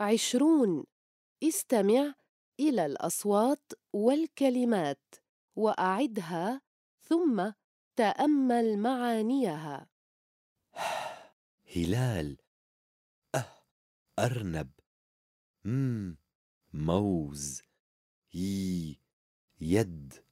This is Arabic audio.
عشرون. استمع إلى الأصوات والكلمات وأعدها ثم تأمل معانيها. هلال. أه. أرنب. مم. موز. يي يد.